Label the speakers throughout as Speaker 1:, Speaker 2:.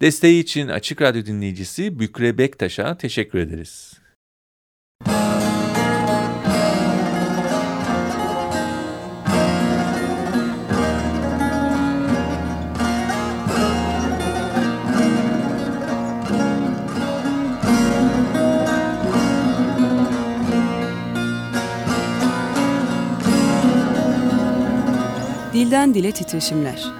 Speaker 1: Desteği için Açık Radyo dinleyicisi Bükre Bektaş'a teşekkür ederiz.
Speaker 2: Dilden Dile Titreşimler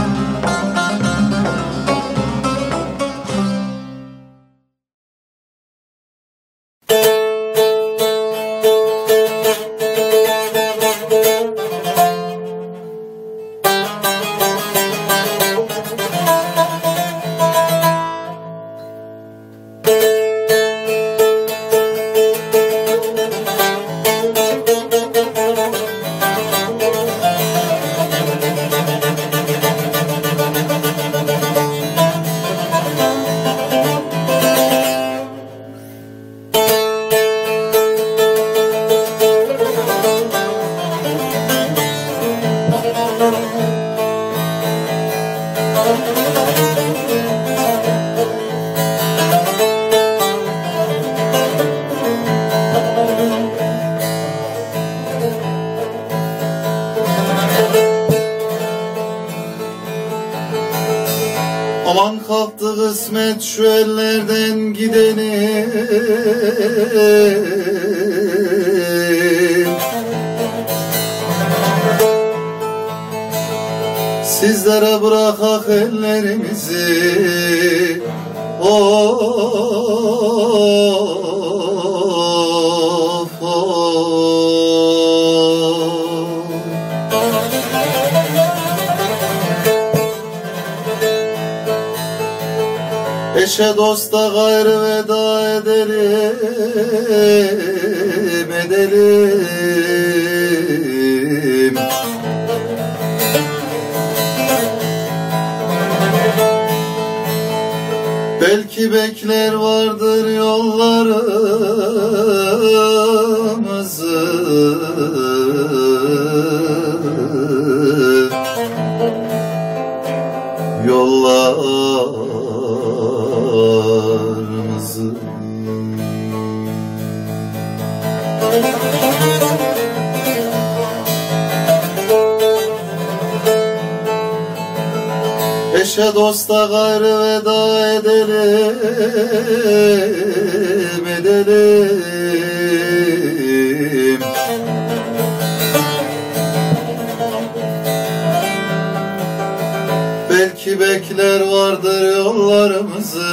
Speaker 3: Aman kalktı kısmet şu ellerden gideni. Sizlere bırakak ellerimizi. Of Eşe dosta gayrı veda edelim, edelim. Belki bekler vardır yollarımızı Eşe dosta gayrı veda edelim, edelim. Belki bekler vardır yollarımızı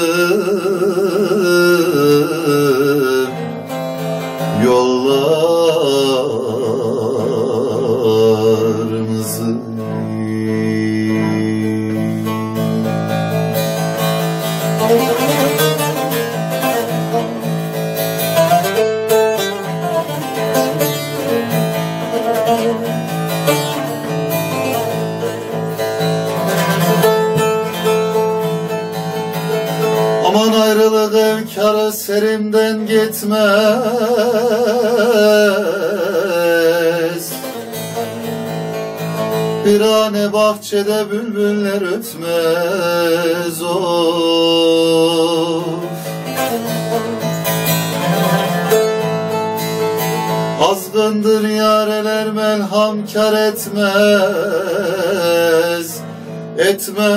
Speaker 3: bahçede bülbüller ötmez of Azgındır yareler melham kar etmez. Etmez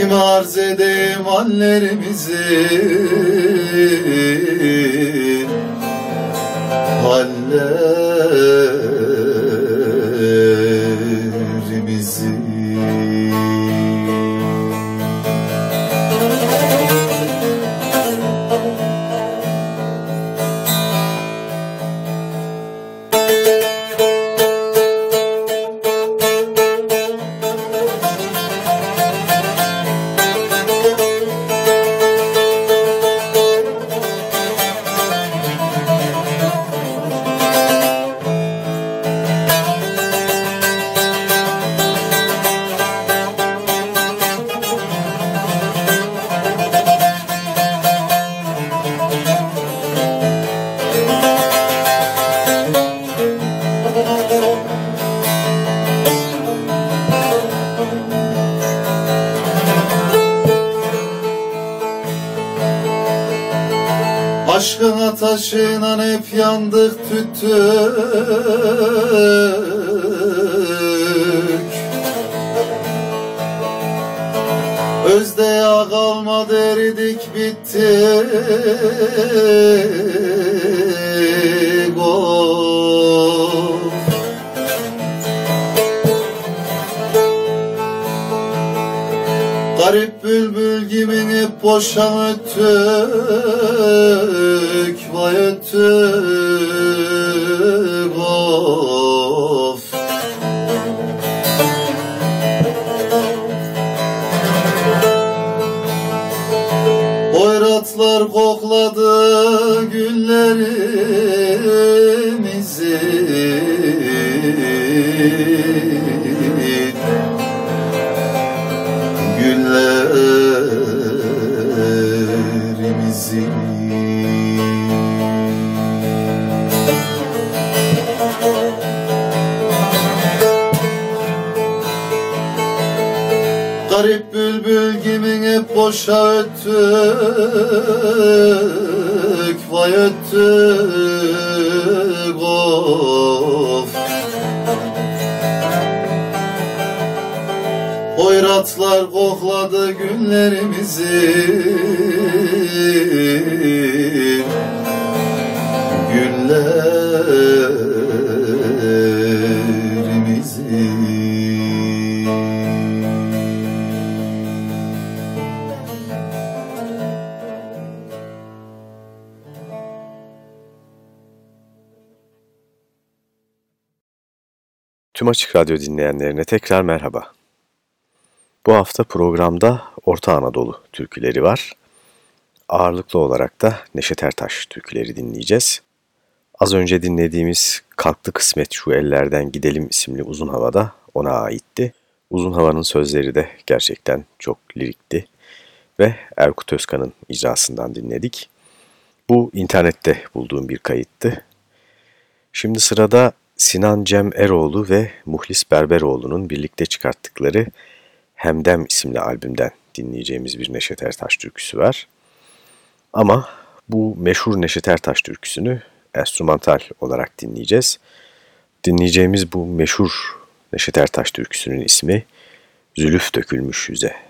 Speaker 3: Kim arz edeyim hallerimizi? Hallerimizi öttük boşa öttük Vay öttük of. Hoyratlar kokladı günlerimizi. Günlerimizi
Speaker 4: Açık Radyo dinleyenlerine tekrar merhaba. Bu hafta programda Orta Anadolu türküleri var. Ağırlıklı olarak da Neşet Ertaş türküleri dinleyeceğiz. Az önce dinlediğimiz Kalktı Kısmet Şu Ellerden Gidelim isimli uzun havada ona aitti. Uzun havanın sözleri de gerçekten çok lirikti ve Erkut Özkan'ın icrasından dinledik. Bu internette bulduğum bir kayıttı. Şimdi sırada Sinan Cem Eroğlu ve Muhlis Berberoğlu'nun birlikte çıkarttıkları Hemdem isimli albümden dinleyeceğimiz bir Neşet Ertaş türküsü var. Ama bu meşhur Neşet Ertaş türküsünü enstrümantal olarak dinleyeceğiz. Dinleyeceğimiz bu meşhur Neşet Ertaş türküsünün ismi Zülüf Dökülmüş Yüze.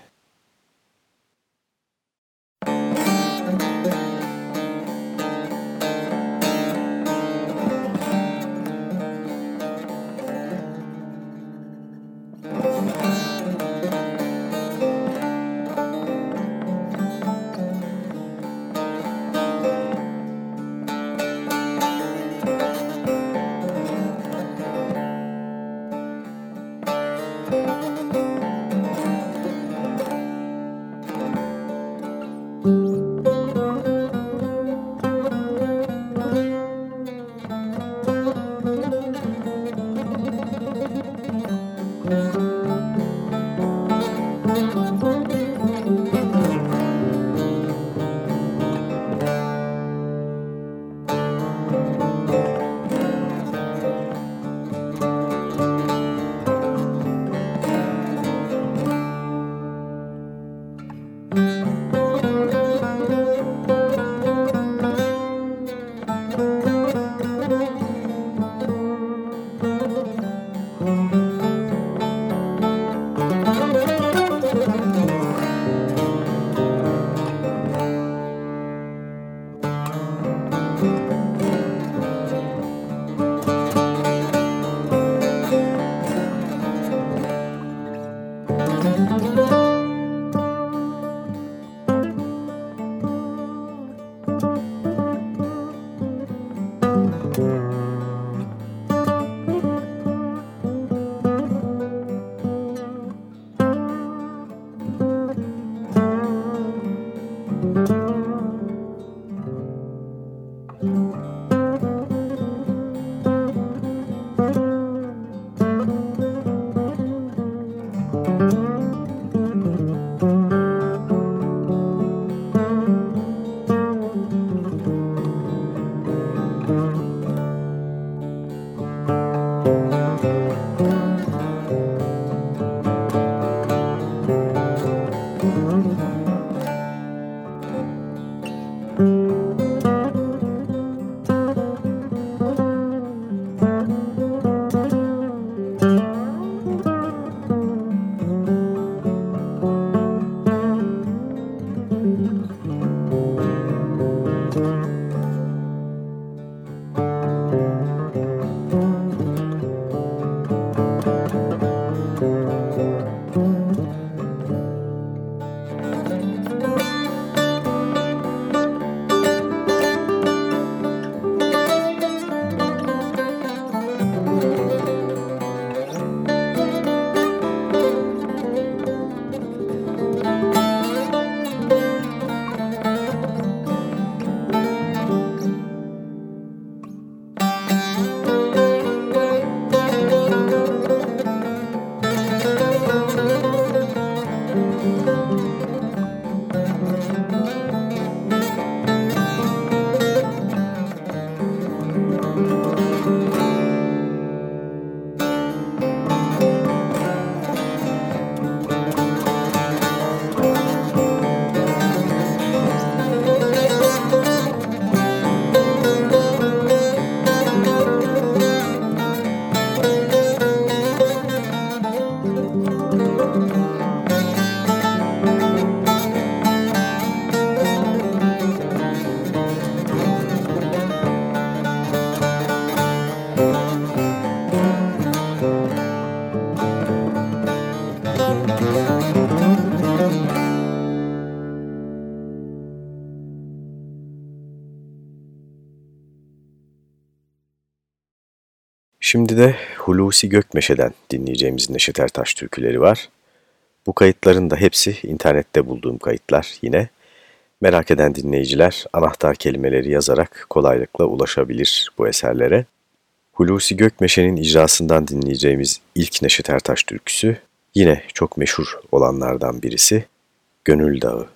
Speaker 5: Şimdi de Hulusi Gökmeşe'den dinleyeceğimiz Neşet Ertaş türküleri var. Bu kayıtların da hepsi internette bulduğum kayıtlar yine. Merak eden dinleyiciler anahtar kelimeleri yazarak kolaylıkla ulaşabilir bu eserlere. Hulusi Gökmeşe'nin icrasından dinleyeceğimiz ilk Neşet Ertaş türküsü yine çok meşhur olanlardan birisi Gönül Dağı.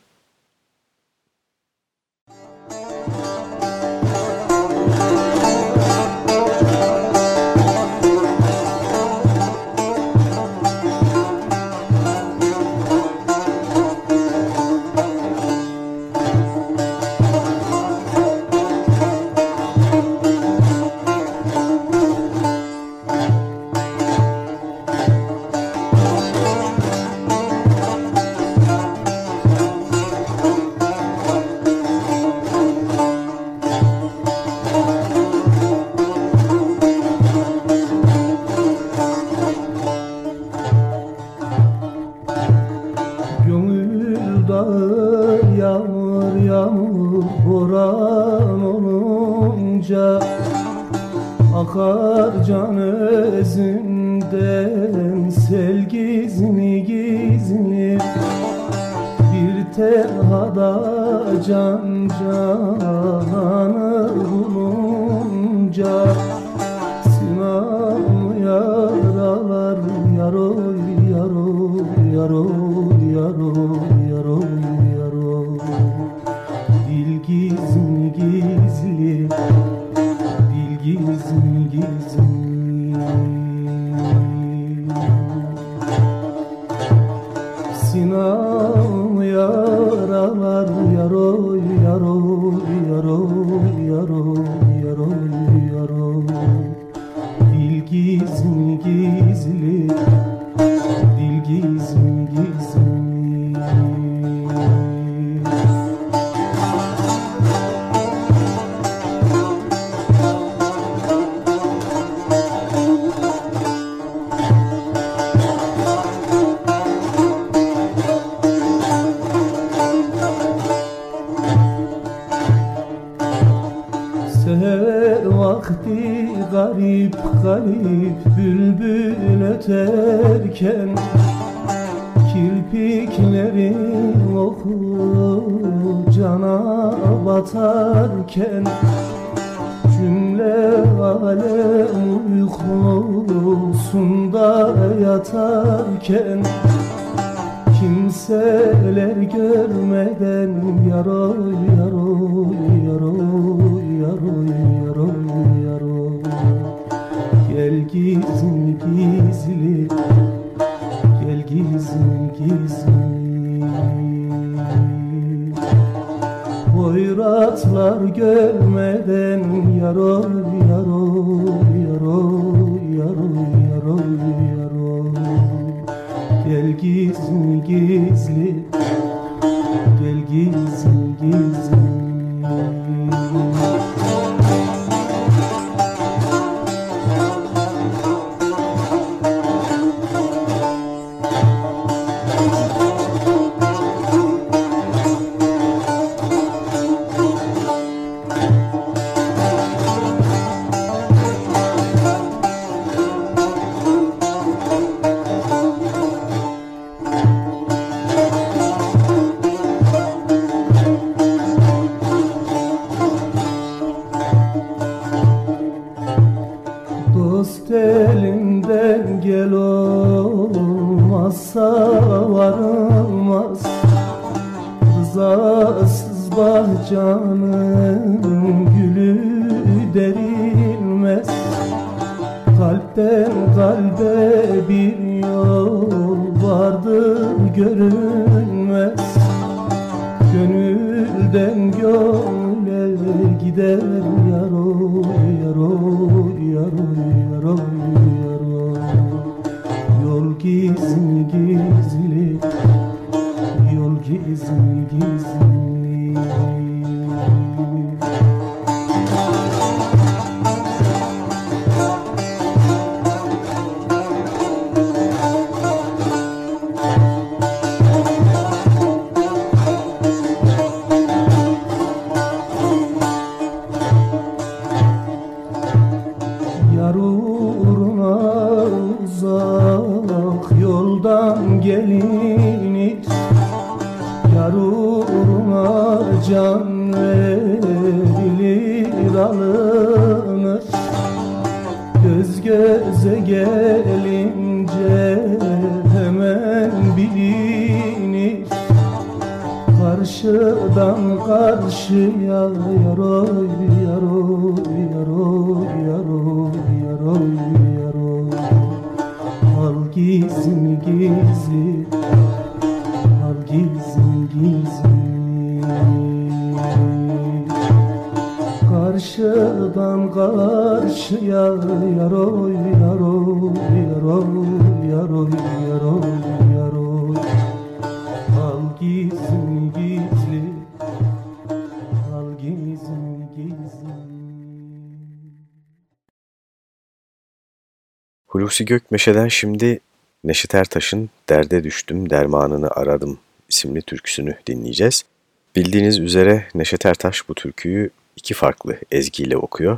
Speaker 4: Hulusi Gökmeşe'den şimdi Neşet Ertaş'ın Derde Düştüm Dermanını Aradım isimli türküsünü dinleyeceğiz. Bildiğiniz üzere Neşet Ertaş bu türküyü iki farklı ezgiyle okuyor.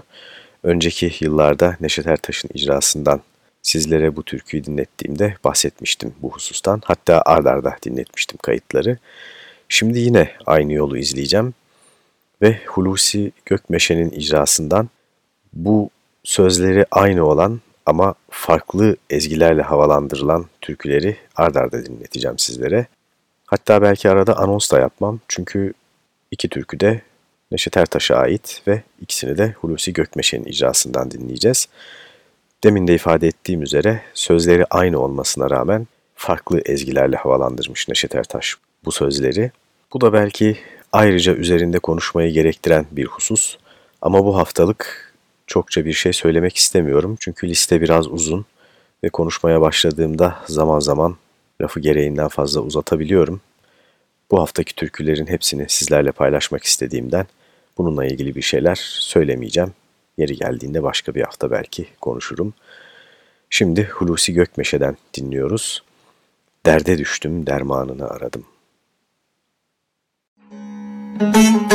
Speaker 4: Önceki yıllarda Neşet Ertaş'ın icrasından sizlere bu türküyü dinlettiğimde bahsetmiştim bu husustan. Hatta ard arda dinletmiştim kayıtları. Şimdi yine aynı yolu izleyeceğim ve Hulusi Gökmeşe'nin icrasından bu sözleri aynı olan ama farklı ezgilerle havalandırılan türküleri ard arda dinleteceğim sizlere. Hatta belki arada anons da yapmam çünkü iki türkü de Neşet Ertaş'a ait ve ikisini de Hulusi Gökmeşe'nin icrasından dinleyeceğiz. Demin de ifade ettiğim üzere sözleri aynı olmasına rağmen farklı ezgilerle havalandırmış Neşet Ertaş bu sözleri. Bu da belki ayrıca üzerinde konuşmayı gerektiren bir husus ama bu haftalık çokça bir şey söylemek istemiyorum çünkü liste biraz uzun ve konuşmaya başladığımda zaman zaman lafı gereğinden fazla uzatabiliyorum. Bu haftaki türkülerin hepsini sizlerle paylaşmak istediğimden bununla ilgili bir şeyler söylemeyeceğim. Yeri geldiğinde başka bir hafta belki konuşurum. Şimdi Hulusi Gökmeşe'den dinliyoruz. Derde düştüm, dermanını aradım. Müzik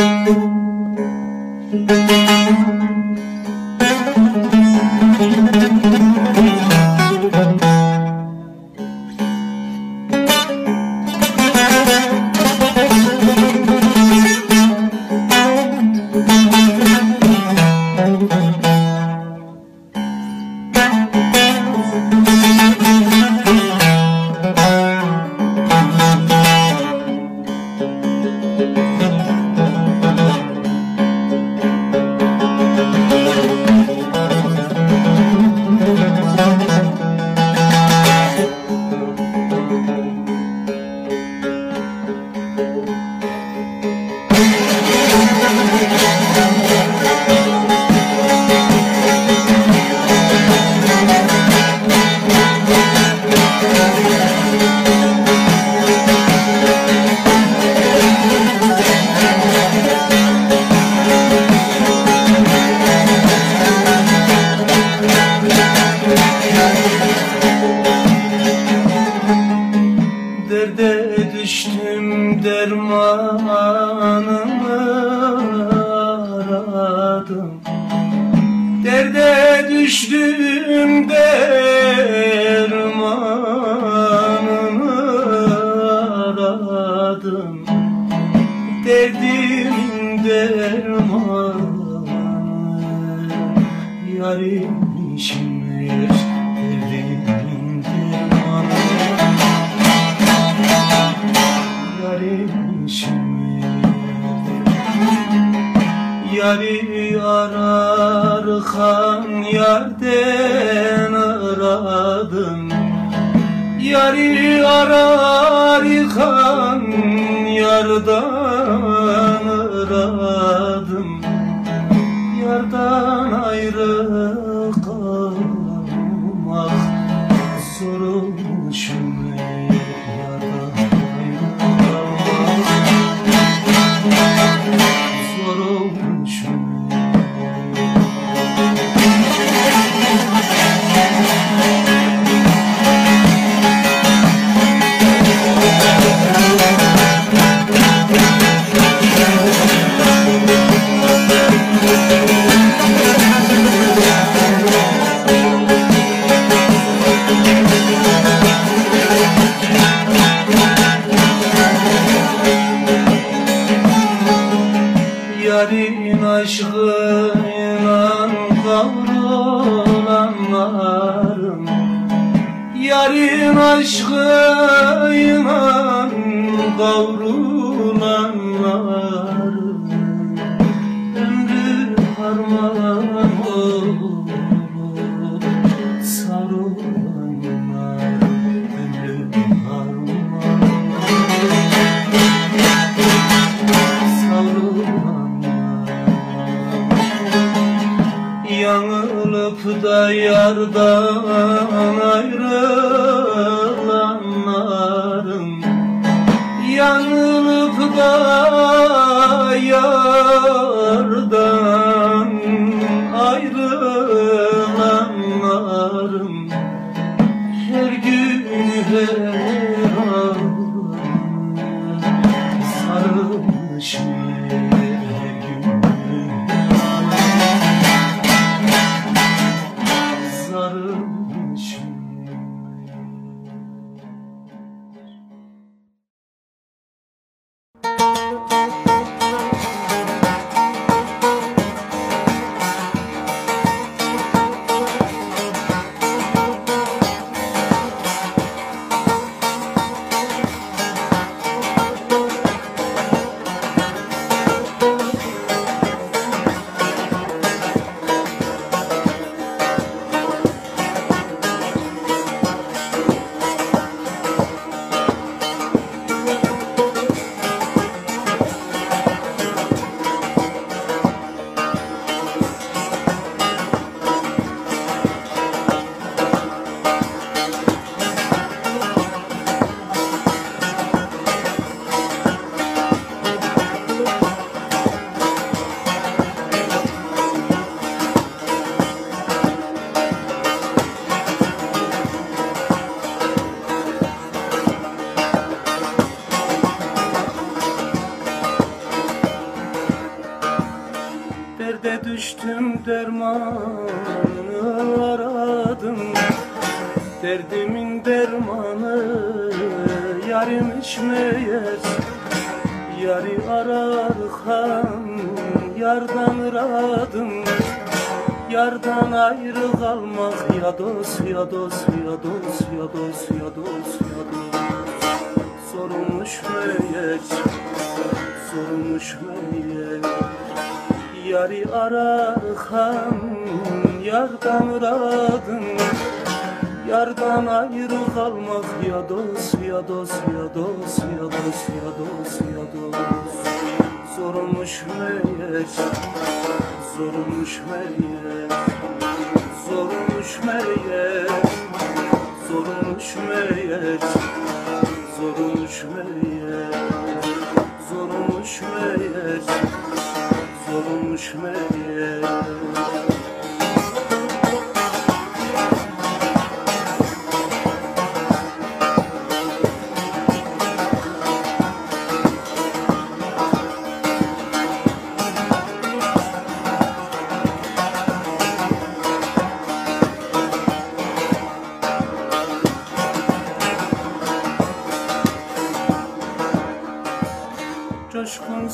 Speaker 5: aradım Derdimin dermanı Yarim meğer derdimin dermanı Yarim Yari arar kan yerden aradım. Yari arar kan yardan Yarın düştüm dermanı aradım. Derdimin dermanı yarim meğer Yari ararken yardan aradım Yardan ayrı kalmak ya dost ya dost ya dost ya dost ya dost ya dost. Sorulmuş meğer sorulmuş meğer Yari ararken yardan aradım Yardan ayrı kalmak ya dost ya dost ya dost ya dost ya dost ya dost. Zormuş meğer Zormuş meğer Zormuş meğer Zormuş meğer Zormuş meğer Zormuş meğer Zormuş meğer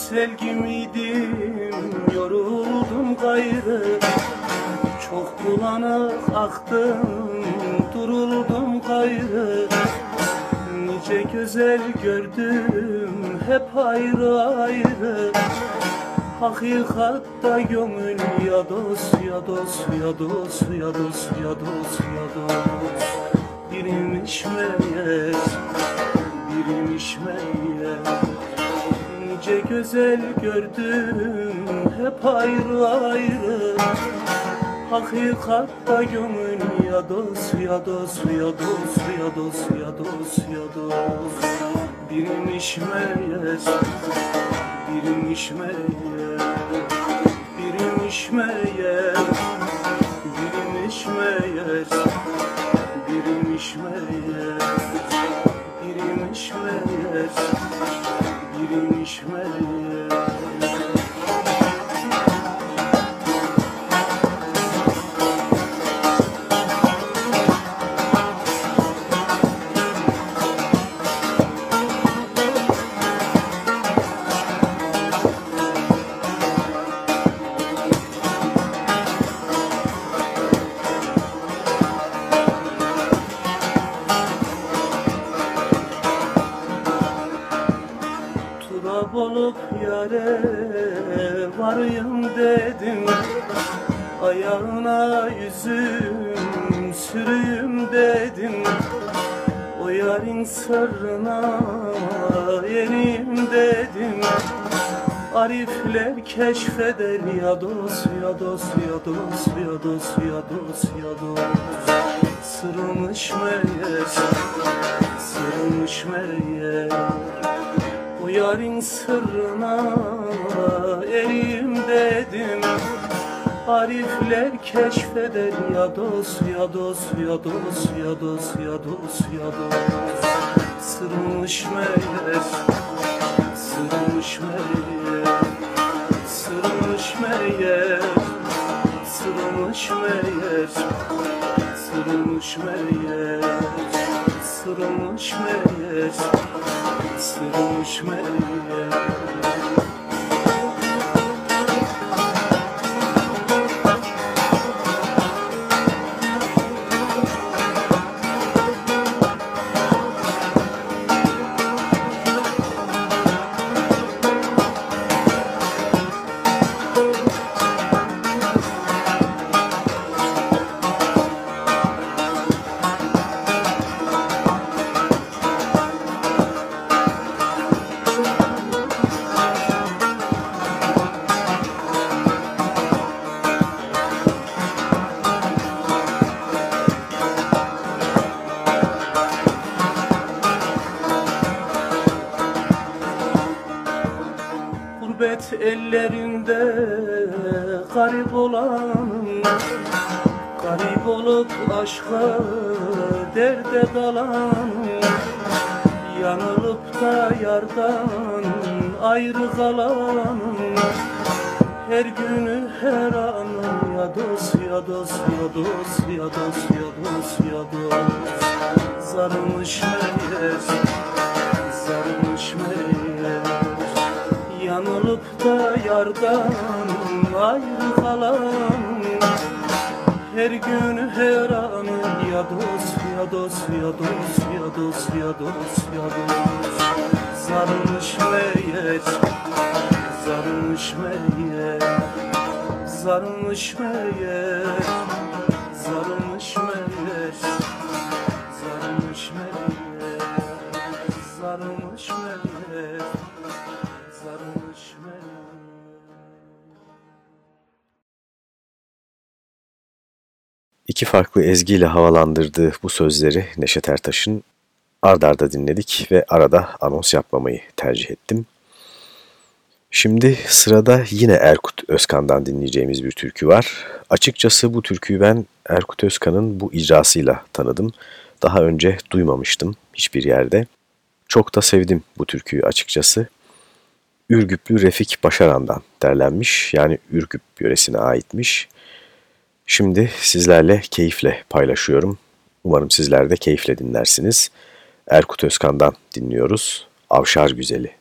Speaker 5: selgi miydim yoruldum gayrı. Çok bulanık aktım duruldum gayrı. Nice güzel gördüm hep ayrı ayrı. Hakikatta gönül ya dost ya dost ya dost ya dost ya dost ya dost. Biriymiş meğer biriymiş meğer Nice güzel gördüm hep ayrı ayrı. Hakikatta gönül ya dost ya dost ya dost ya dost ya dost ya dost. Biriymiş meğer biriymiş meğer biriymiş meğer biriymiş meğer biriymiş meğer biriymiş meğer biriymiş yeniyim dedim Arifler keşfeder ya dost ya dost ya dost ya dost ya dost ya dost Sırmış meğer sırmış meğer o yarın sırrına eriyim dedim Arifler keşfeder ya dost ya dost ya dost ya dost ya dost ya dost Sırmış meğer sırmış meğer Sırmış meğer sırmış meğer Sırmış meğer sırmış meğer sırmış meğer Ellerinde garip olanım Garip olup aşka derde dalanım Yanılıp da yardan ayrı kalanım Her günü her anım ya dost ya dost ya dost ya dost ya dost ya dost. Zarılmış meğer sarmış meğer Yanılıp da yardan ayrı kalan. Her günü her anın ya dost ya dost ya dost ya dost ya dost ya dost. Sarmış meğer sarmış meğer Sarmış meğer sarmış
Speaker 4: İki farklı ezgiyle havalandırdığı bu sözleri Neşet Ertaş'ın ard arda dinledik ve arada anons yapmamayı tercih ettim. Şimdi sırada yine Erkut Özkan'dan dinleyeceğimiz bir türkü var. Açıkçası bu türküyü ben Erkut Özkan'ın bu icrasıyla tanıdım. Daha önce duymamıştım hiçbir yerde. Çok da sevdim bu türküyü açıkçası. Ürgüplü Refik Başaran'dan derlenmiş yani Ürgüp yöresine aitmiş. Şimdi sizlerle keyifle paylaşıyorum. Umarım sizler de keyifle dinlersiniz. Erkut Özkan'dan dinliyoruz. Avşar Güzeli.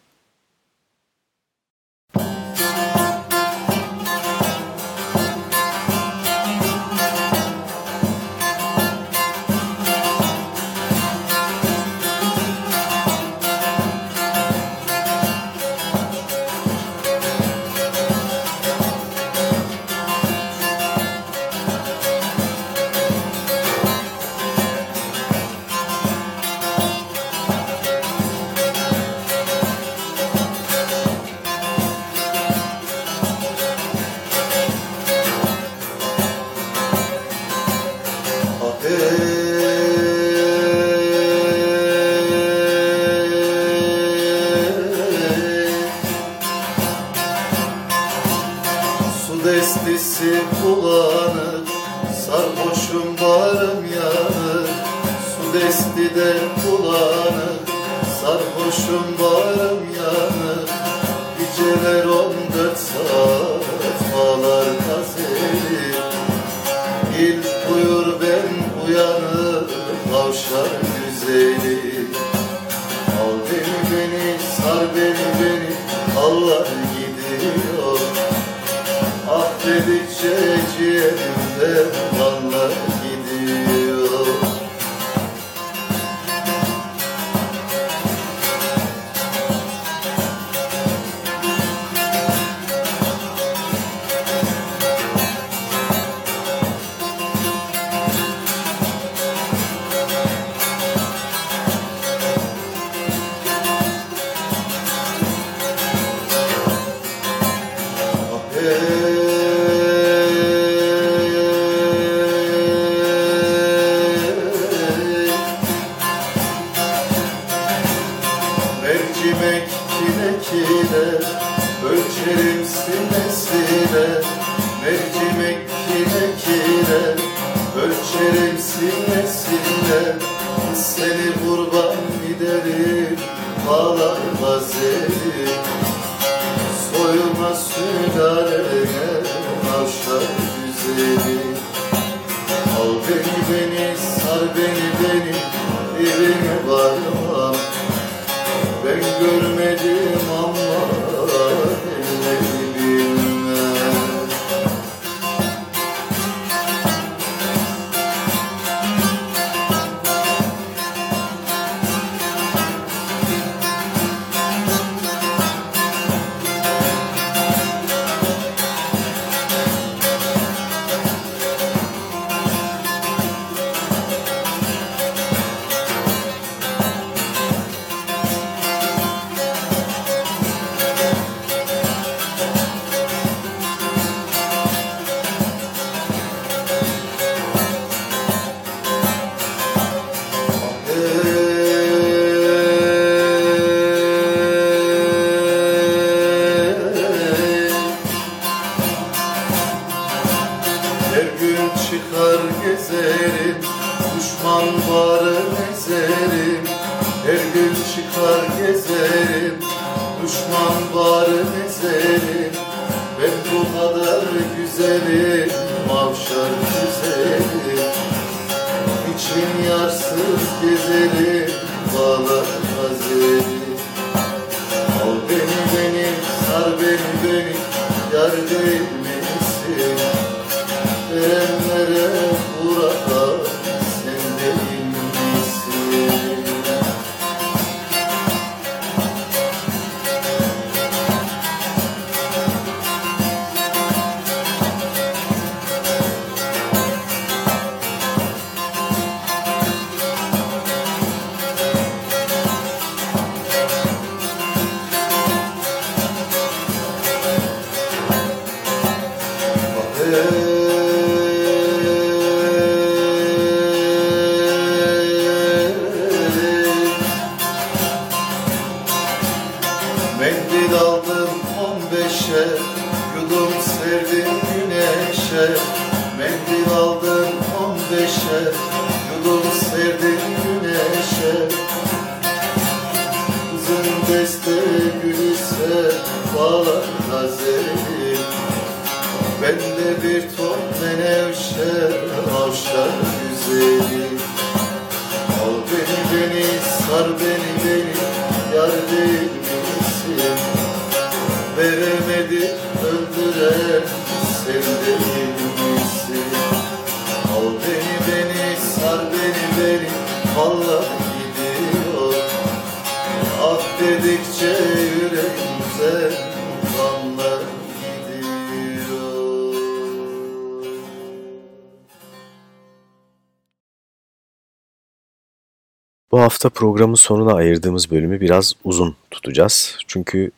Speaker 3: Her gün çıkar gezerim Düşman varı ezerim Ben bu kadar güzelim Mavşar güzelim. İçim yarsız gezerim Bağlar gazelim Al beni beni sar beni beni Yar değil sar beni beni Allah gidiyor Ah yüreğimde kanlar gidiyor
Speaker 4: Bu hafta programın sonuna ayırdığımız bölümü biraz uzun tutacağız. Çünkü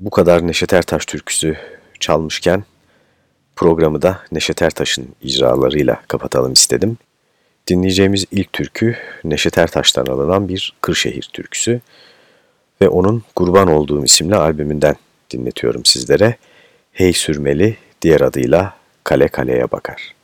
Speaker 4: bu kadar Neşet Ertaş türküsü çalmışken programı da Neşet Ertaş'ın icralarıyla kapatalım istedim. Dinleyeceğimiz ilk türkü Neşet Ertaş'tan alınan bir Kırşehir türküsü ve onun Kurban Olduğum isimli albümünden dinletiyorum sizlere. Hey Sürmeli diğer adıyla Kale Kaleye Bakar.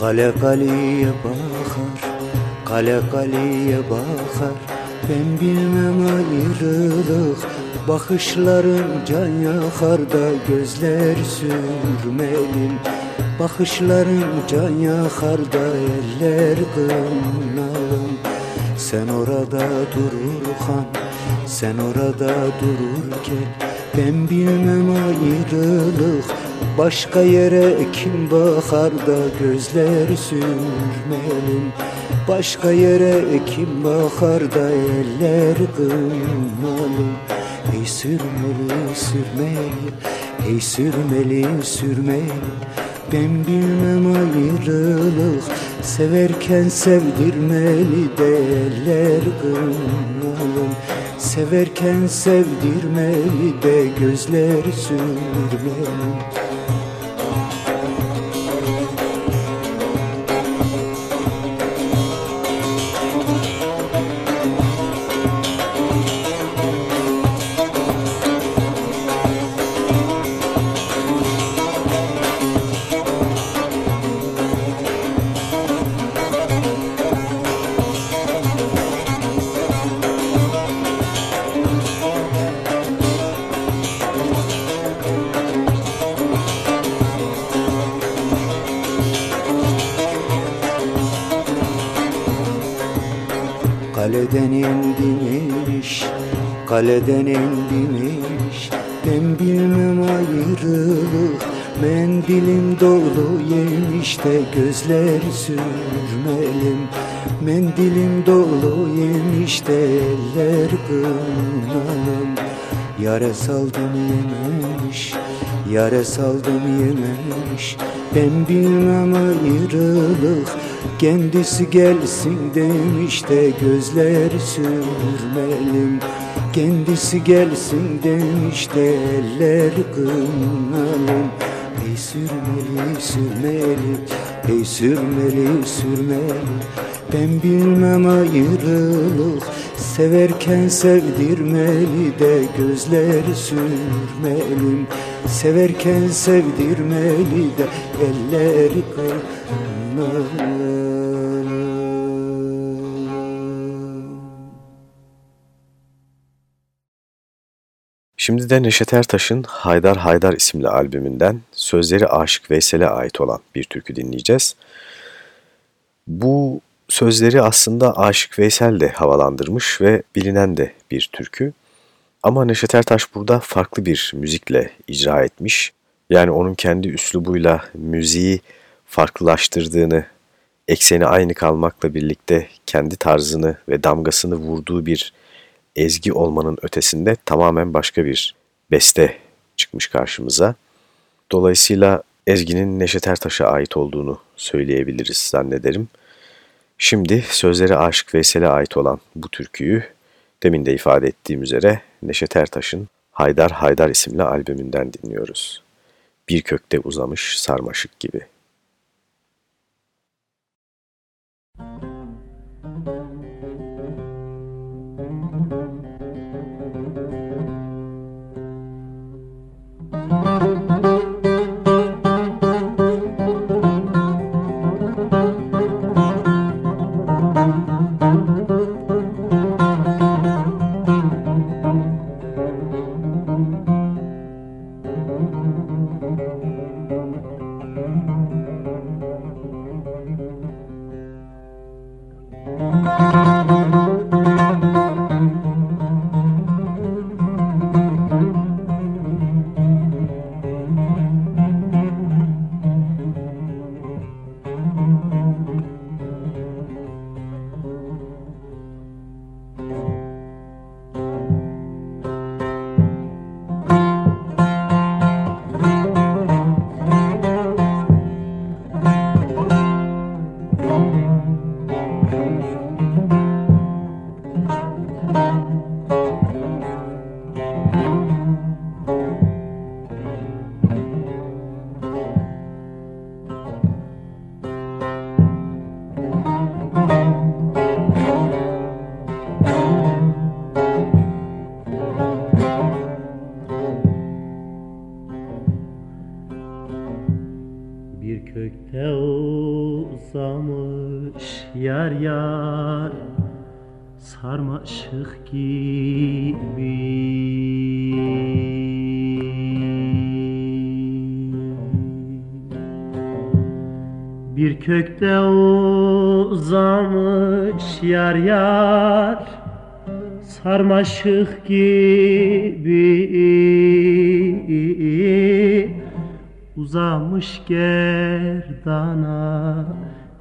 Speaker 6: Kale kaleye bakar Kale kaleye bakar. Ben bilmem ayrılık Bakışların can yakar da gözler sürmelim. Bakışların can yakar da eller kınalım. Sen orada dururken, sen orada dururken Ben bilmem ayrılık Başka yere kim bakar da gözler sürmelim Başka yere kim bakar da eller kınalım Hey sürmeli sürmeli Hey sürmeli sürmeli. Ben bilmem ayrılık Severken sevdirmeli de eller kınalım Severken sevdirmeli de gözler sürmeli inmiş Ben bilmem ayrılık. Mendilim dolu yemiş de gözler sürmelim. Mendilim dolu yemiş de eller kınalım Yare saldım yememiş, yare saldım yememiş. Ben bilmem ayrılık. Kendisi gelsin demiş de gözler sürmelim Kendisi gelsin demiş de eller kınalım. Ey sürmeli sürmeli Ey sürmeli sürmeli. Ben bilmem ayrılık Severken sevdirmeli de gözler sürmelim. Severken sevdirmeli de eller kınalım
Speaker 4: Şimdi de Neşet Ertaş'ın Haydar Haydar isimli albümünden sözleri Aşık Veysel'e ait olan bir türkü dinleyeceğiz. Bu sözleri aslında Aşık Veysel de havalandırmış ve bilinen de bir türkü. Ama Neşet Ertaş burada farklı bir müzikle icra etmiş. Yani onun kendi üslubuyla müziği farklılaştırdığını, ekseni aynı kalmakla birlikte kendi tarzını ve damgasını vurduğu bir ezgi olmanın ötesinde tamamen başka bir beste çıkmış karşımıza. Dolayısıyla ezginin Neşet Ertaş'a ait olduğunu söyleyebiliriz zannederim. Şimdi sözleri Aşık Veysel'e ait olan bu türküyü demin de ifade ettiğim üzere Neşet Ertaş'ın Haydar Haydar isimli albümünden dinliyoruz. Bir kökte uzamış sarmaşık gibi.
Speaker 7: Sarmaşık gibi. Bir kökte uzamış yar yar Sarmaşık gibi. Uzamış gerdana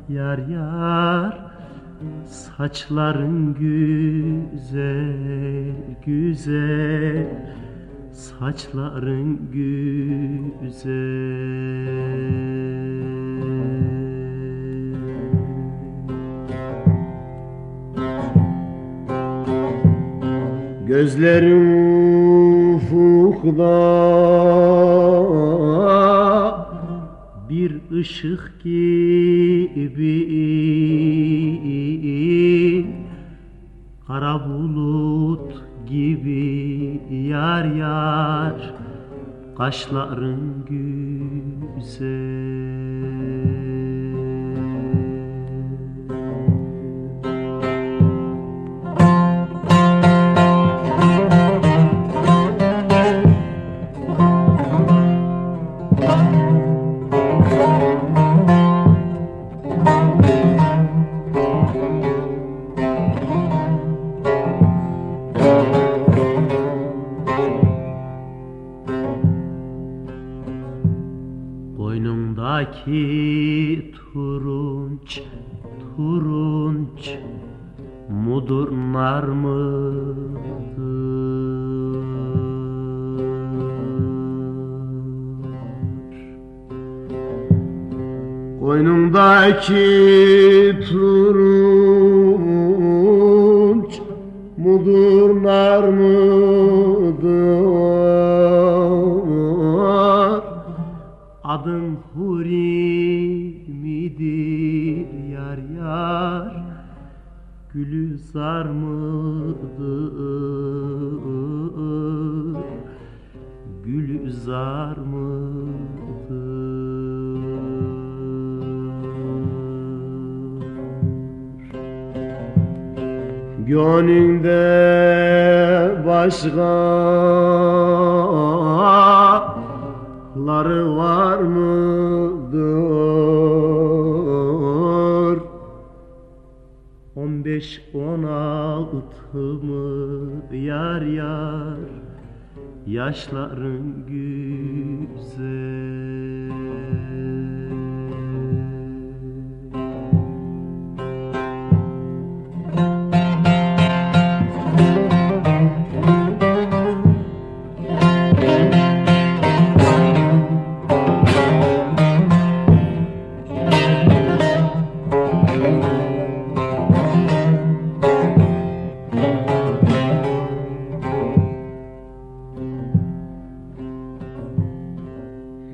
Speaker 7: yar yar Saçların güzel güzel. Saçların güzel. Gözlerim ufukda bir ışık gibi Kara bulut gibi yar yar Kaşların güzel Boynumdaki turunç, turunç mudur nar mıdır? Koynumdaki turunç mudur nar mıdır? Adın Huri midir yar yar? Gülüzar mıdır Gülüzar mıdır Gönlünde başkaları var mıdır? On beş on altı mı yar yar Yaşların güzel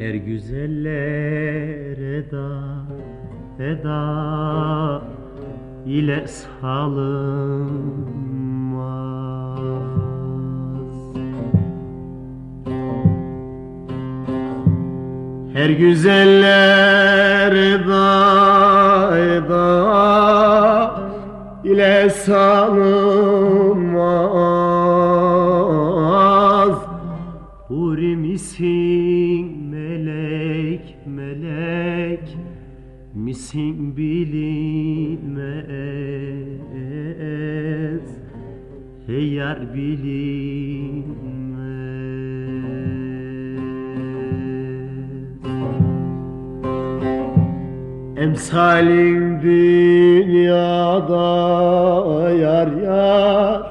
Speaker 7: Her güzeller eda eda ile salınmaz. Her güzeller eda eda ile salınmaz Yar bilinmez Emsalin dünyada yar yar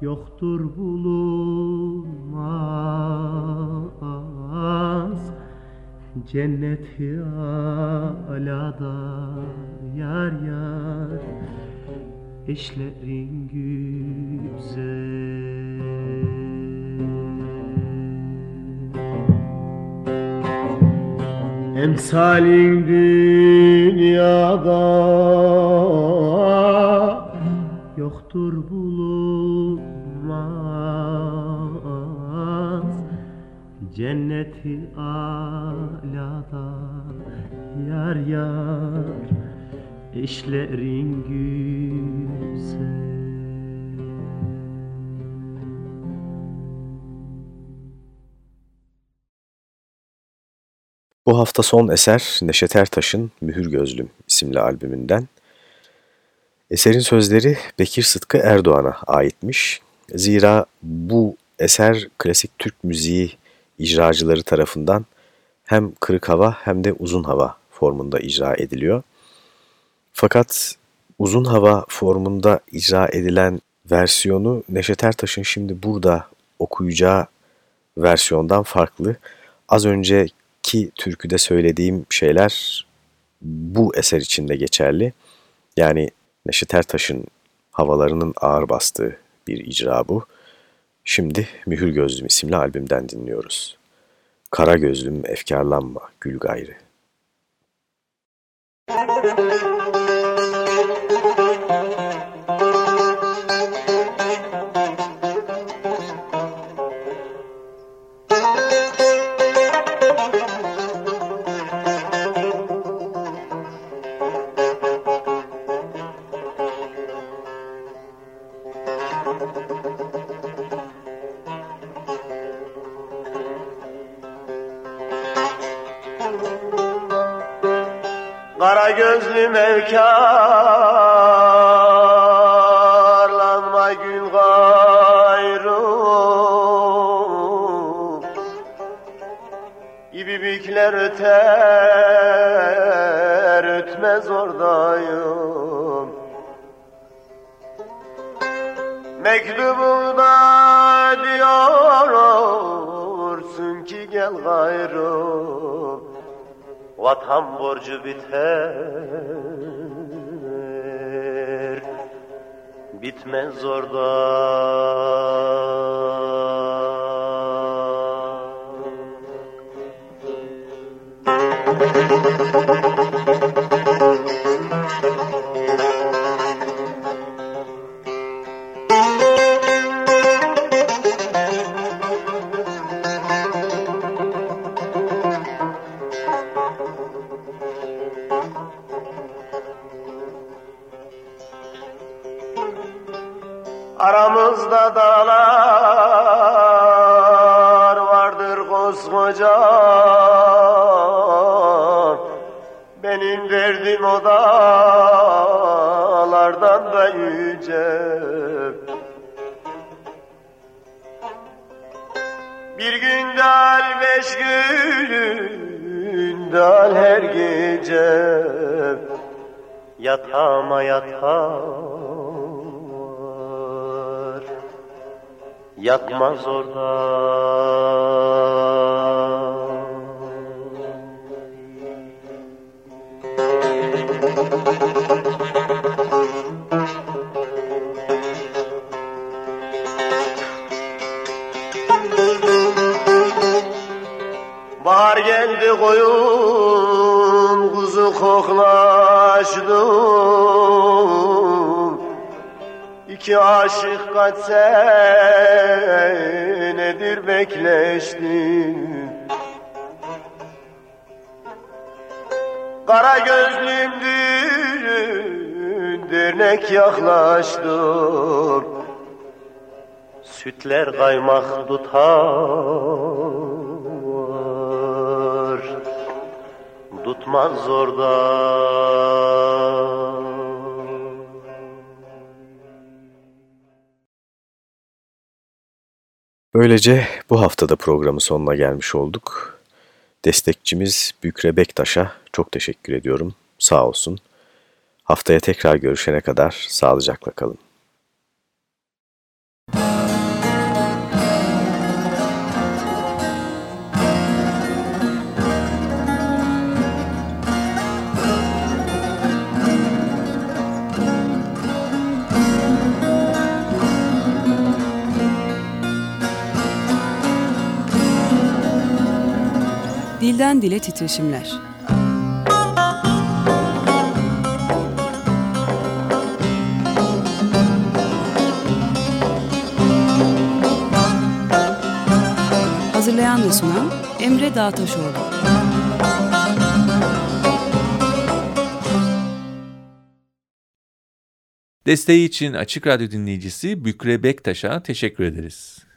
Speaker 7: Yoktur bulunmaz. Cenneti alada yar yar Eşlerin güzel Emsalin dünyada yoktur bulunmaz. Cenneti alada yar yar eşlerin güzel
Speaker 4: Bu hafta son eser Neşet Ertaş'ın Mühür Gözlüm isimli albümünden. Eserin sözleri Bekir Sıtkı Erdoğan'a aitmiş. Zira bu eser klasik Türk müziği icracıları tarafından hem kırık hava hem de uzun hava formunda icra ediliyor. Fakat uzun hava formunda icra edilen versiyonu Neşet Ertaş'ın şimdi burada okuyacağı versiyondan farklı. Az önceki türküde söylediğim şeyler bu eser için de geçerli. Yani Neşet Ertaş'ın havalarının ağır bastığı bir icra bu. Şimdi Mühür Gözlüm isimli albümden dinliyoruz. Kara gözlüm efkarlanma gül gayrı. Müzik
Speaker 7: Kara gözlü mevkarlanma gül gayrı. İbibikler ter ötmez oradayım. Mektubunda diyorsun ki gel gayrı vatan borcu biter bitmez orada. Aramızda koyun kuzu koklaştı İki aşık kaç senedir bekleşti. Kara gözlümdür dernek yaklaştı Sütler kaymak tutar Tutmaz orada
Speaker 4: Böylece bu haftada programın sonuna gelmiş olduk. Destekçimiz Bükre Bektaş'a çok teşekkür ediyorum. Sağ olsun. Haftaya tekrar görüşene kadar sağlıcakla kalın.
Speaker 2: Dilden dile titreşimler. Hazırlayan ve sunan Emre Dağtaşoğlu.
Speaker 1: Desteği için Açık Radyo dinleyicisi Bükre Bektaş'a teşekkür ederiz.